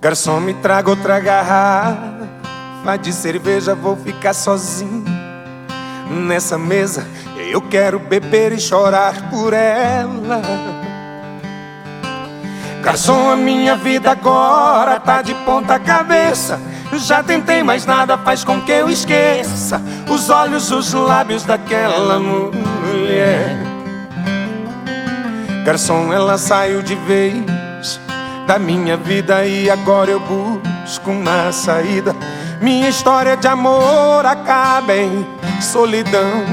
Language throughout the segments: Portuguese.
Garçom, me traga outra garrafa de cerveja, vou ficar sozinho nessa mesa. Eu quero beber e chorar por ela. Garçom, a minha vida agora tá de ponta cabeça. Já tentei, mas nada faz com que eu esqueça os olhos, os lábios daquela mulher. Garçom, ela saiu de vez da minha vida e agora eu busco uma saída. Minha história de amor acaba em solidão.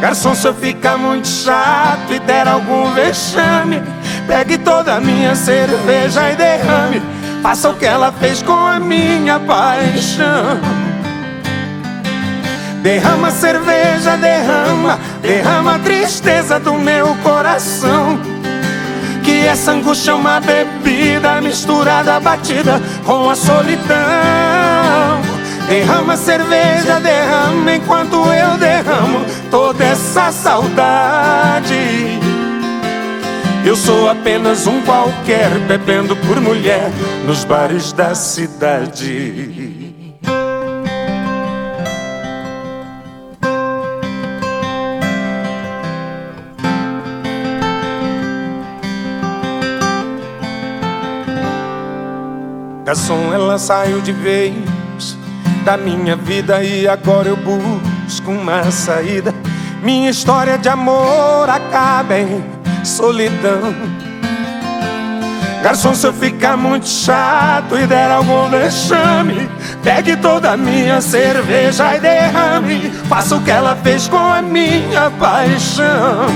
Garçom, se eu ficar muito chato e der algum vexame, pegue toda a minha cerveja e derrame. Faça o que ela fez com a minha paixão. Derrama cerveja, derrama, derrama a tristeza do meu coração essa angústia é uma bebida misturada, batida com a solidão. Derrama cerveja, derrama enquanto eu derramo toda essa saudade. Eu sou apenas um qualquer bebendo por mulher nos bares da cidade. Garçom, ela saiu de vez da minha vida e agora eu busco uma saída. Minha história de amor acaba em solidão. Garçom, se eu ficar muito chato e der algum vexame, pegue toda a minha cerveja e derrame. Faça o que ela fez com a minha paixão.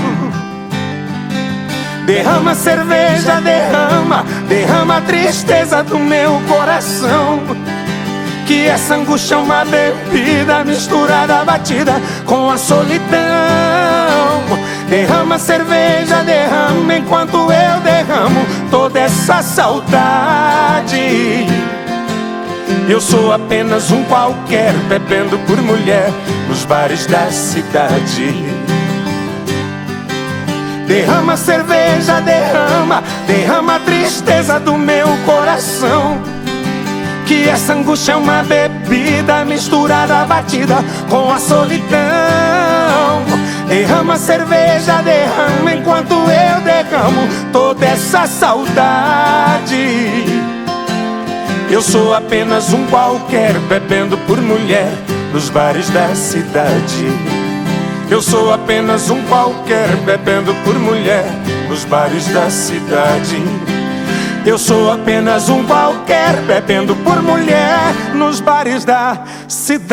Derrama cerveja, derrama, derrama a tristeza do meu coração. Que essa angústia é uma bebida misturada, batida com a solidão. Derrama cerveja, derrama enquanto eu derramo toda essa saudade. Eu sou apenas um qualquer bebendo por mulher nos bares da cidade. Derrama cerveja, derrama, derrama a tristeza do meu coração. Que essa angústia é uma bebida misturada, batida com a solidão. Derrama cerveja, derrama enquanto eu derramo toda essa saudade. Eu sou apenas um qualquer bebendo por mulher nos bares da cidade. Eu sou apenas um qualquer bebendo por mulher nos bares da cidade. Eu sou apenas um qualquer bebendo por mulher nos bares da cidade.